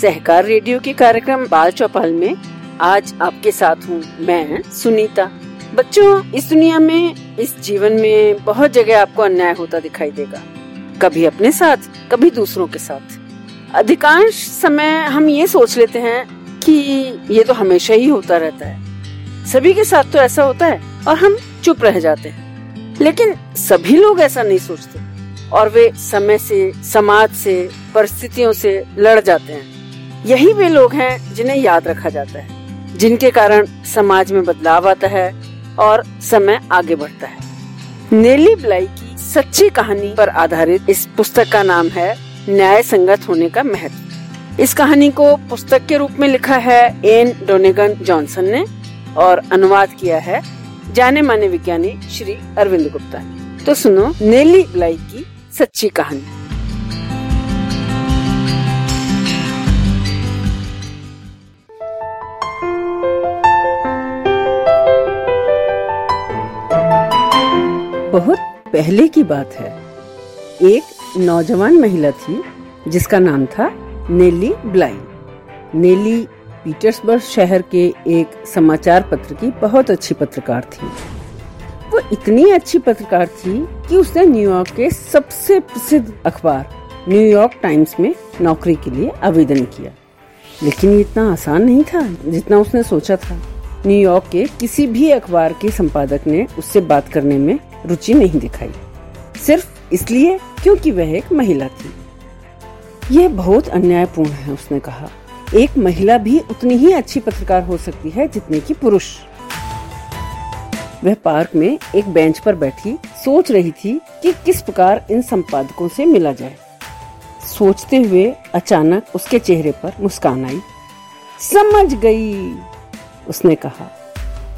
सहकार radio के कार्यक्रम बाल चौपाल में आज आपके साथ हूँ मैं सुनीता। बच्चों, इस दुनिया में, इस जीवन में बहुत जगह आपको अन्याय होता दिखाई देगा। कभी अपने साथ, कभी दूसरों के साथ। अधिकांश समय हम ये सोच लेते हैं कि ये तो हमेशा ही होता रहता है। सभी के साथ तो ऐसा होता है और हम चुप रह जाते हैं। लेकिन सभी लोग ऐसा नहीं सोचते और वे समय से, समाज से, परिस्थितियों से लड़ जाते हैं। यही वे लोग हैं जिन्हें याद रखा जाता है, जिनके कारण समाज में बदलाव आता है और समय आगे बढ़ता है। नेली ब्लाई की सच्ची कहानी पर आधारित इस पुस्तक का नाम है न्याय संगत होने का महत्व। इस कहानी को पुस्तक के रूप में लिखा है एन डोनेगन जॉनसन ने और अनुवाद किया है जाने माने विज्ञानी श्री अरविंद गुप्ता ने। तो सुनो, नेली ब्लाई की सच्ची कहानी। बहुत पहले की बात है। एक नौजवान महिला थी, जिसका नाम था नेली ब्लाई नेली पीटर्सबर्ग शहर के एक समाचार पत्र की बहुत अच्छी पत्रकार थी। वो इतनी अच्छी पत्रकार थी कि उसने न्यूयॉर्क के सबसे प्रसिद्ध अखबार न्यूयॉर्क टाइम्स में नौकरी के लिए आवेदन किया। लेकिन ये इतना आसान नहीं था जितना उसने सोचा था। न्यूयॉर्क के किसी भी अखबार के संपादक ने उससे बात करने में रुचि नहीं दिखाई। सिर्फ़ इसलिए क्योंकि वह एक महिला थी। यह बहुत अन्यायपूर्ण है, उसने कहा। एक महिला भी उतनी ही अच्छी पत्रकार हो सकती है जितने की पुरुष। वह पार्क में एक बेंच पर बैठी सोच रही थी कि किस प्रकार इन संपादकों से मिला जाए। सोचते हुए अचानक उसके चेहरे पर मुस्कान आई। समझ गई, उसने कहा।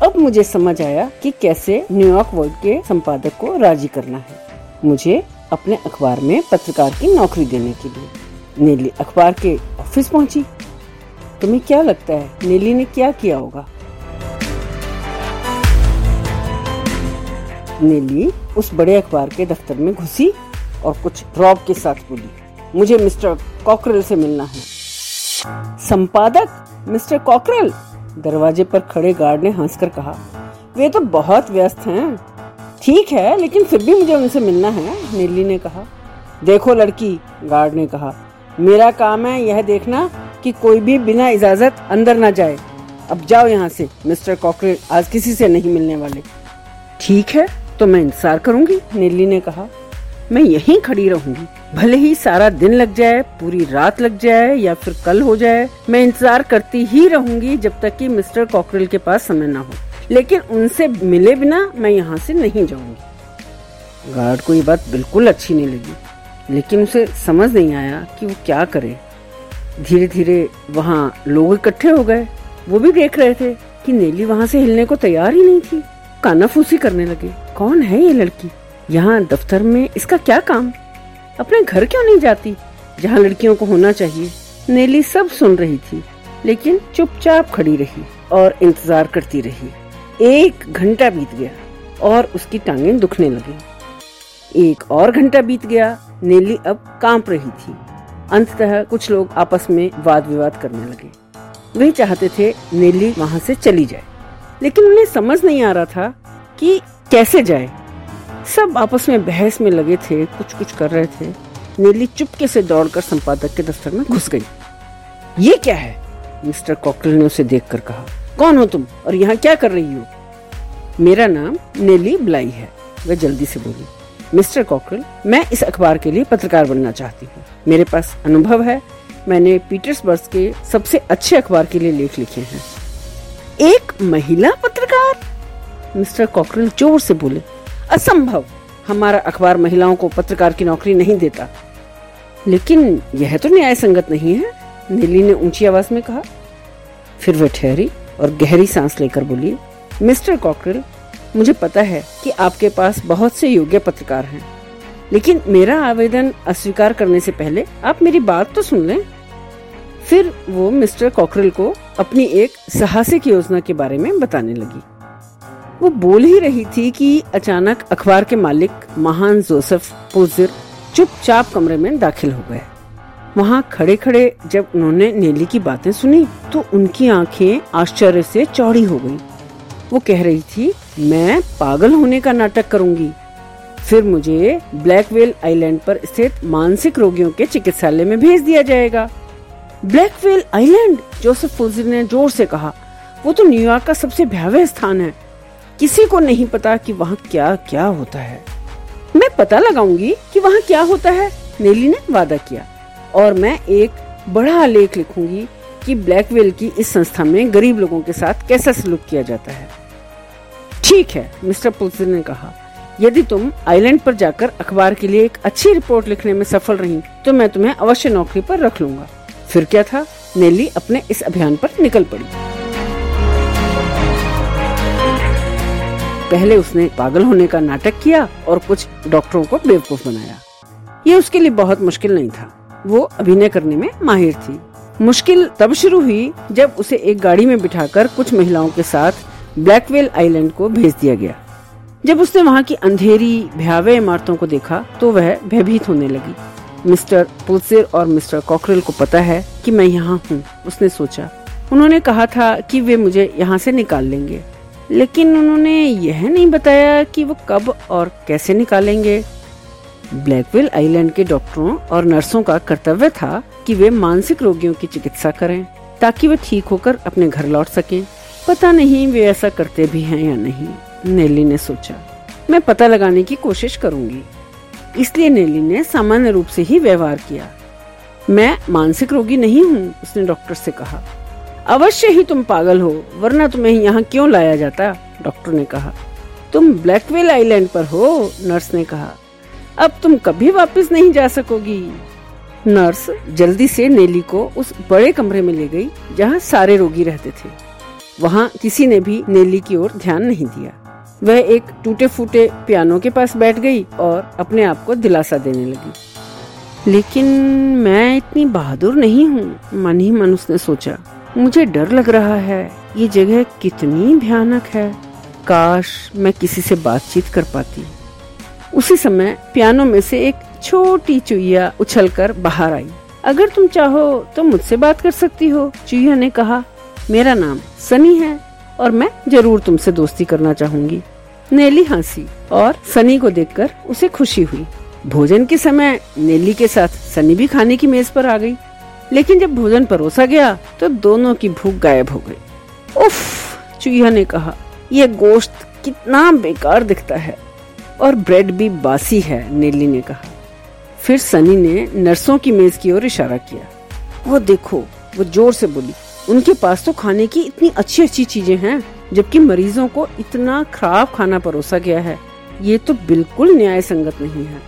अब मुझे समझ आया कि कैसे न्यूयॉर्क वर्ल्ड के संपादक को राज़ी करना है। मुझे अपने अखबार में पत्रकार की नौकरी देने के लिए नीली अखबार के ऑफ़िस पहुँची। तुम्हें क्या लगता है नीली ने क्या किया होगा? नीली उस बड़े अखबार के दफ्तर में घुसी और कुछ रॉब के साथ बोली, मुझे मिस्टर कॉकरेल से मिलना है। संपादक, मिस्टर कॉकरेल? दरवाजे पर खड़े गार्ड ने हंसकर कहा, वे तो बहुत व्यस्त हैं। ठीक है, लेकिन फिर भी मुझे उनसे मिलना है नीली ने कहा। देखो लड़की, गार्ड ने कहा, मेरा काम है यह देखना कि कोई भी बिना इजाज़त अंदर न जाए। अब जाओ यहाँ से, मिस्टर कॉकरेल, आज किसी से नहीं मिलने वाले। ठीक है तो मैं इंतज़ार करूँगी नीली ने कहा। मैं यहीं खड़ी रहूँगी। भले ही सारा दिन लग जाए, पूरी रात लग जाए, या फिर कल हो जाए, मैं इंतज़ार करती ही रहूँगी जब तक कि मिस्टर कॉकरेल के पास समय न हो। लेकिन उनसे मिले बिना मैं यहाँ से नहीं जाऊँगी। गार्ड को ये बात बिल्कुल अच्छी नहीं लगी, लेकिन उसे समझ नहीं आया कि वो क्या करे। धीरे धीरे वहाँ लोग इकट्ठे हो गए। वो भी देख रहे थे कि नेली वहाँ से हिलने को तैयार ही नहीं थी। कानाफूसी करने लगे, कौन है ये लड़की? यहाँ दफ्तर में इसका क्या काम? अपने घर क्यों नहीं जाती? जहाँ लड़कियों को होना चाहिए। नेली सब सुन रही थी, लेकिन चुपचाप खड़ी रही और इंतज़ार करती रही। एक घंटा बीत गया और उसकी टांगें दुखने लगी। एक और घंटा बीत गया, नेली अब काँप रही थी। अंततः कुछ लोग आपस में वाद विवाद करने लगे। वे चाहते थे नेली वहाँ से चली जाए, लेकिन उन्हें समझ नहीं आ रहा था कि कैसे जाए। सब आपस में बहस में लगे थे कुछ कुछ कर रहे थे। नीली चुपके से दौड़कर संपादक के दफ्तर में घुस गई। ये क्या है? मिस्टर कॉकरेल ने उसे देखकर कहा। कौन हो तुम? और यहाँ क्या कर रही हो? मेरा नाम नेली ब्लाई है, वह जल्दी से बोली। मिस्टर कॉकरेल, मैं इस अखबार के लिए पत्रकार बनना चाहती हूँ। मेरे पास अनुभव है। मैंने पीटर्सबर्ग के सबसे अच्छे अखबार के लिए लेख लिखे हैं। एक महिला पत्रकार? मिस्टर कॉकरेल ज़ोर से बोले। असंभव। हमारा अखबार महिलाओं को पत्रकार की नौकरी नहीं देता। लेकिन यह तो न्याय संगत नहीं है, नीली ने ऊँची आवाज़ में कहा। फिर वह ठहरी और गहरी सांस लेकर बोली, मिस्टर कॉकरेल मुझे पता है कि आपके पास बहुत से योग्य पत्रकार हैं, लेकिन मेरा आवेदन अस्वीकार करने से पहले आप मेरी बात तो सुन लें। फिर वो मिस्टर कॉकरेल को अपनी एक साहसिक योजना के बारे में बताने लगी। वो बोल ही रही थी कि अचानक अखबार के मालिक महान जोसेफ पुलजिर चुपचाप कमरे में दाखिल हो गए। वहाँ खड़े खड़े जब उन्होंने नेली की बातें सुनी तो उनकी आँखें आश्चर्य से चौड़ी हो गईं। वो कह रही थी, मैं पागल होने का नाटक करूँगी। फिर मुझे ब्लैकवेल आइलैंड पर स्थित मानसिक रोगियों के चिकित्सालय में भेज दिया जाएगा। Blackwell island? जोसेफ फुलजिर ने ज़ोर से कहा। वो तो न्यूयॉर्क का सबसे भयावह स्थान है। किसी को नहीं पता कि वहाँ क्या क्या होता है। मैं पता लगाऊँगी कि वहाँ क्या होता है, नेली ने वादा किया। और मैं एक बड़ा लेख लिखूँगी कि ब्लैकवेल की इस संस्था में गरीब लोगों के साथ कैसा सलूक किया जाता है। ठीक है, मिस्टर पुलसिर ने कहा, यदि तुम आइलैंड पर जाकर अखबार के लिए एक अच्छी रिपोर्ट लिखने में सफल रही तो मैं तुम्हें अवश्य नौकरी पर रख लूँगा। फिर क्या था? नेली अपने इस अभियान पर निकल पड़ी। पहले उसने पागल होने का नाटक किया और कुछ डॉक्टरों को बेवकूफ़ बनाया। ये उसके लिए बहुत मुश्किल नहीं था। वो अभिनय करने में माहिर थी। मुश्किल तब शुरू हुई जब उसे एक गाड़ी में बिठाकर कुछ महिलाओं के साथ ब्लैकवेल आइलैंड को भेज दिया गया। जब उसने वहाँ की अंधेरी, भयावह इमारतों को देखा तो वह भयभीत होने लगी। मिस्टर पुलसिर और मिस्टर कॉकरेल को पता है कि मैं यहाँ हूँ, उसने सोचा। उन्होंने कहा था कि वे मुझे यहाँ से निकाल लेंगे। लेकिन उन्होंने यह नहीं बताया कि वो कब और कैसे निकालेंगे। ब्लैकविल आइलैंड के डॉक्टरों और नर्सों का कर्तव्य था कि वे मानसिक रोगियों की चिकित्सा करें, ताकि वे ठीक होकर अपने घर लौट सकें। पता नहीं वे ऐसा करते भी हैं या नहीं, नेली ने सोचा। मैं पता लगाने की कोशिश करूँगी। इसलिए नेली ने सामान्य रूप से ही व्यवहार किया। मैं मानसिक रोगी नहीं हूँ, उसने डॉक्टर से कहा। अवश्य ही तुम पागल हो, वरना तुम्हें यहाँ क्यों लाया जाता? डॉक्टर ने कहा। तुम ब्लैकवेल आइलैंड पर हो, नर्स ने कहा। अब तुम कभी वापस नहीं जा सकोगी। नर्स जल्दी से नेली को उस बड़े कमरे में ले गई, जहाँ सारे रोगी रहते थे। वहाँ किसी ने भी नेली की ओर ध्यान नहीं दिया। वह एक टूटे फूटे पियानो के पास बैठ गई और अपने आप को दिलासा देने लगी। लेकिन मैं इतनी बहादुर नहीं हूँ, मन ही मन उसने सोचा। मुझे डर लग रहा है। ये जगह कितनी भयानक है। काश मैं किसी से बातचीत कर पाती। उसी समय पियानो में से एक छोटी चुईया उछलकर बाहर आई। अगर तुम चाहो तो मुझसे बात कर सकती हो। चुईया ने कहा, मेरा नाम सनी है और मैं ज़रूर तुमसे दोस्ती करना चाहूँगी। नेली हँसी और सनी को देखकर उसे खुशी हुई। भोजन के समय नेली के साथ सनी भी खाने की मेज पर आ गई। लेकिन जब भोजन परोसा गया तो दोनों की भूख गायब हो गई। उफ चूहा ने कहा यह गोश्त कितना बेकार दिखता है। और ब्रेड भी बासी है, नेली ने कहा। फिर सनी ने नर्सों की मेज की ओर इशारा किया। वो देखो, वो ज़ोर से बोली, उनके पास तो खाने की इतनी अच्छी अच्छी चीज़ें हैं, जबकि मरीजों को इतना खराब खाना परोसा गया है। ये तो बिल्कुल न्याय संगत नहीं है।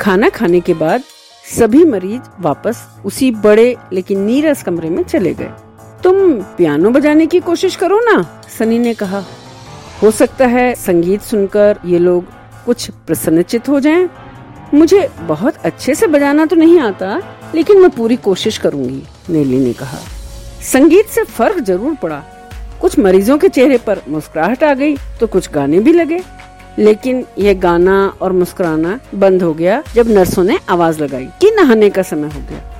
खाना खाने के बाद सभी मरीज़ वापस उसी बड़े लेकिन नीरस कमरे में चले गए। तुम पियानो बजाने की कोशिश करो ना, सनी ने कहा। हो सकता है संगीत सुनकर ये लोग कुछ प्रसन्नचित हो जाएँ। मुझे बहुत अच्छे से बजाना तो नहीं आता, लेकिन मैं पूरी कोशिश करूँगी, नेली ने कहा। संगीत से फ़र्क ज़रूर पड़ा। कुछ मरीजों के चेहरे पर मुस्कुराहट आ गई तो कुछ गाने भी लगे। लेकिन यह गाना और मुस्कुराना बंद हो गया जब नर्सों ने आवाज़ लगाई कि नहाने का समय हो गया।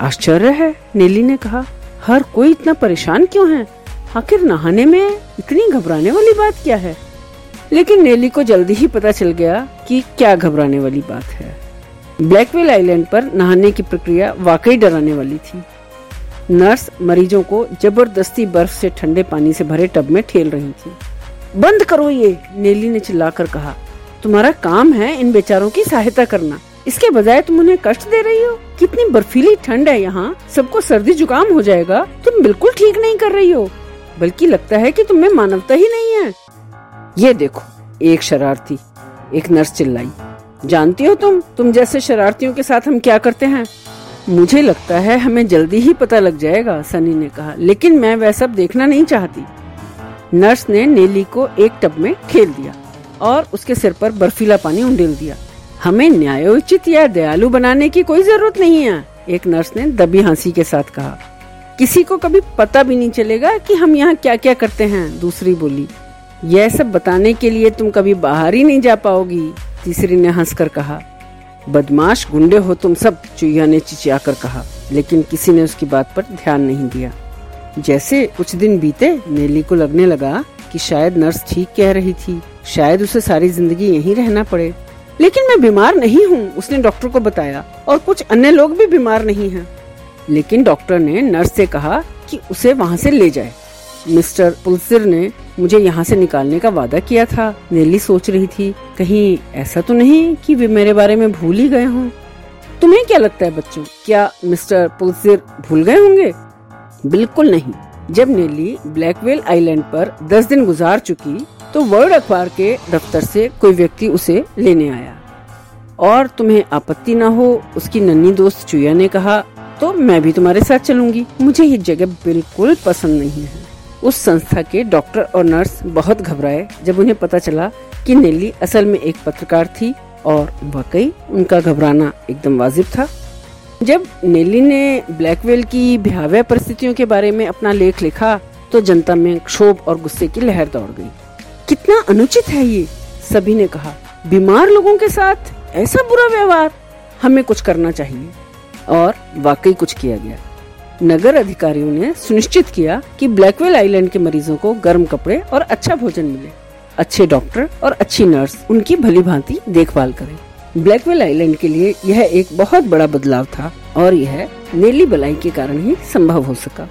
आश्चर्य है, नीली ने कहा। हर कोई इतना परेशान क्यों है? आखिर नहाने में इतनी घबराने वाली बात क्या है? लेकिन नेली को जल्दी ही पता चल गया कि क्या घबराने वाली बात है। ब्लैकवेल आइलैंड पर नहाने की प्रक्रिया वाकई डराने वाली थी। नर्स मरीजों को ज़बरदस्ती बर्फ़ से ठंडे पानी से भरे टब में ठेल रही थी। बंद करो ये, नेली ने चिल्लाकर कहा। तुम्हारा काम है इन बेचारों की सहायता करना। इसके बजाय तुम उन्हें कष्ट दे रही हो। कितनी बर्फीली ठंड है यहाँ। सबको सर्दी जुकाम हो जाएगा। तुम बिल्कुल ठीक नहीं कर रही हो। बल्कि लगता है कि तुम्हें मानवता ही नहीं है। ये देखो, एक शरारती, एक नर्स चिल्लाई। जानती हो तुम तुम जैसे शरारतियों के साथ हम क्या करते हैं? मुझे लगता है हमें जल्दी ही पता लग जाएगा, सनी ने कहा। लेकिन मैं वह सब देखना नहीं चाहती। नर्स ने नेली को एक टब में खेल दिया और उसके सिर पर बर्फीला पानी उंडेल दिया। हमें न्यायोचित या दयालु बनाने की कोई ज़रूरत नहीं है, एक नर्स ने दबी हँसी के साथ कहा। किसी को कभी पता भी नहीं चलेगा कि हम यहाँ क्या क्या करते हैं, दूसरी बोली। यह सब बताने के लिए तुम कभी बाहर ही नहीं जा पाओगी, तीसरी ने हंसकर कहा। बदमाश गुंडे हो तुम सब, चुहिया ने चिचियाकर कहा, लेकिन किसी ने उसकी बात पर ध्यान नहीं दिया। जैसे कुछ दिन बीते नेली को लगने लगा कि शायद नर्स ठीक कह रही थी। शायद उसे सारी ज़िंदगी यहीं रहना पड़े। लेकिन मैं बीमार नहीं हूँ, उसने डॉक्टर को बताया। और कुछ अन्य लोग भी बीमार नहीं हैं। लेकिन डॉक्टर ने नर्स से कहा कि उसे वहाँ से ले जाए। मिस्टर पुलसिर ने मुझे यहाँ से निकालने का वादा किया था। नेली सोच रही थी, कहीं ऐसा तो नहीं कि वे मेरे बारे में भूल ही गए हों। तुम्हें क्या लगता है बच्चों? क्या मिस्टर पुलसिर भूल गए होंगे? बिल्कुल नहीं। जब नेली ब्लैकवेल आइलैंड पर दस दिन गुजार चुकी तो वर्ल्ड अखबार के दफ्तर से कोई व्यक्ति उसे लेने आया। और तुम्हें आपत्ति न हो, उसकी नन्ही दोस्त चुया ने कहा तो मैं भी तुम्हारे साथ चलूँगी। मुझे ये जगह बिल्कुल पसंद नहीं है। उस संस्था के डॉक्टर और नर्स बहुत घबराए, जब उन्हें पता चला कि नेली असल में एक पत्रकार थी और वाकई उनका घबराना एकदम वाजिब था। जब नेली ने ब्लैकवेल की भयावह परिस्थितियों के बारे में अपना लेख लिखा तो जनता में क्षोभ और गुस्से की लहर दौड़ गई। कितना अनुचित है ये, सभी ने कहा। बीमार लोगों के साथ ऐसा बुरा व्यवहार हमें कुछ करना चाहिए। और वाकई कुछ किया गया। नगर अधिकारियों ने सुनिश्चित किया कि ब्लैकवेल आइलैंड के मरीजों को गर्म कपड़े और अच्छा भोजन मिले। अच्छे डॉक्टर और अच्छी नर्स उनकी भली भांति देखभाल करें। ब्लैकवेल आइलैंड के लिए यह एक बहुत बड़ा बदलाव था और यह नेली बलाई के कारण ही संभव हो सका।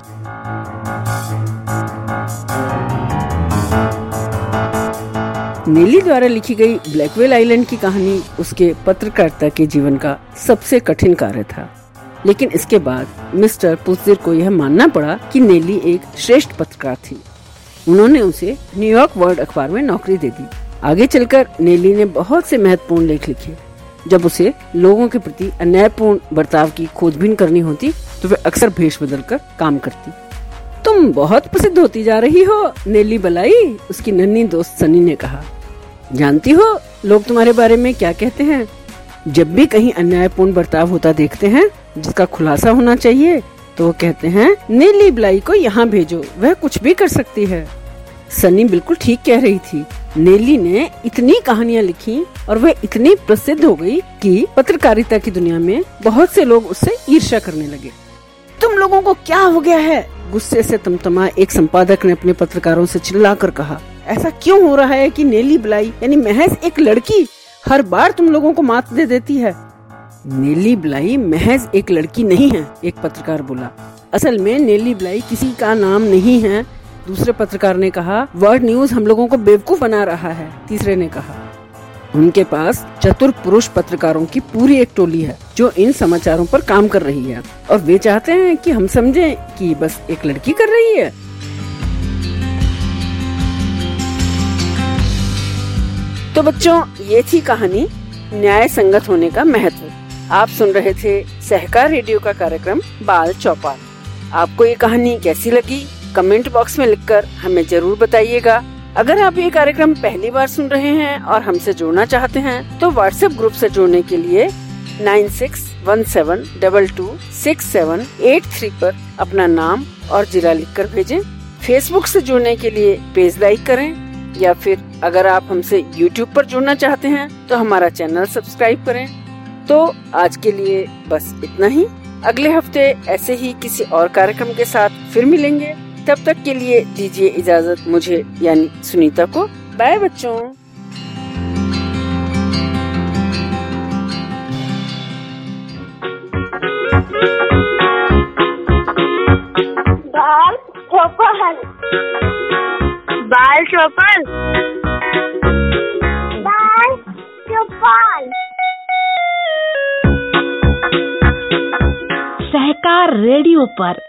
नेली द्वारा लिखी गई ब्लैकवेल आइलैंड की कहानी उसके पत्रकारिता के जीवन का सबसे कठिन कार्य था। लेकिन इसके बाद मिस्टर पुस्दिर को यह मानना पड़ा कि नेली एक श्रेष्ठ पत्रकार थी। उन्होंने उसे न्यूयॉर्क वर्ल्ड अखबार में नौकरी दे दी। आगे चलकर नेली ने बहुत से महत्वपूर्ण लेख लिखे। जब उसे लोगों के प्रति अन्यायपूर्ण बर्ताव की खोजबीन करनी होती तो वे अक्सर भेष बदल कर काम करती। तुम बहुत प्रसिद्ध होती जा रही हो, नेली बलाई, उसकी नन्ही दोस्त सनी ने कहा। जानती हो, लोग तुम्हारे बारे में क्या कहते हैं? जब भी कहीं अन्यायपूर्ण बर्ताव होता देखते हैं, जिसका खुलासा होना चाहिए तो वो कहते हैं, नीली बलाई को यहाँ भेजो, वह कुछ भी कर सकती है। सनी बिल्कुल ठीक कह रही थी। नेली ने इतनी कहानियाँ लिखी और वह इतनी प्रसिद्ध हो गई कि पत्रकारिता की दुनिया में बहुत से लोग उससे ईर्ष्या करने लगे। तुम लोगों को क्या हो गया है? गुस्से से तमतमा एक संपादक ने अपने पत्रकारों से चिल्लाकर कहा, ऐसा क्यों हो रहा है कि नेली बलाई, यानी महज एक लड़की हर बार तुम लोगों को मात दे देती है? नीली बलाई महज एक लड़की नहीं है, एक पत्रकार बोला। असल में नीली बलाई किसी का नाम नहीं है दूसरे पत्रकार ने कहा वर्ल्ड न्यूज़ हम लोगों को बेवकूफ़ बना रहा है। तीसरे ने कहा, उनके पास चतुर पुरुष पत्रकारों की पूरी एक टोली है, जो इन समाचारों पर काम कर रही है। और वे चाहते हैं कि हम समझें कि बस एक लड़की कर रही है। तो बच्चों, ये थी कहानी न्याय संगत होने का महत्व। आप सुन रहे थे सहकार रेडियो का कार्यक्रम बाल चौपाल। आपको ये कहानी कैसी लगी? कमेंट बॉक्स में लिखकर हमें ज़रूर बताइएगा। अगर आप ये कार्यक्रम पहली बार सुन रहे हैं और हमसे जुड़ना चाहते हैं तो व्हाट्सएप ग्रुप से जुड़ने के लिए nine six one seven double two six seven eight three पर अपना नाम और जिला लिखकर भेजें। फेसबुक से जुड़ने के लिए पेज लाइक करें या फिर अगर आप हमसे यूट्यूब पर जुड़ना चाहते हैं तो हमारा चैनल सब्सक्राइब करें। तो आज के लिए बस इतना ही। अगले हफ़्ते ऐसे ही किसी और कार्यक्रम के साथ फिर मिलेंगे। तब तक के लिए दीजिए इजाज़त मुझे यानी सुनीता को। बाय बच्चों। बाल चौपन बाल चौपन बाल चौपन सहकार रेडियो पर।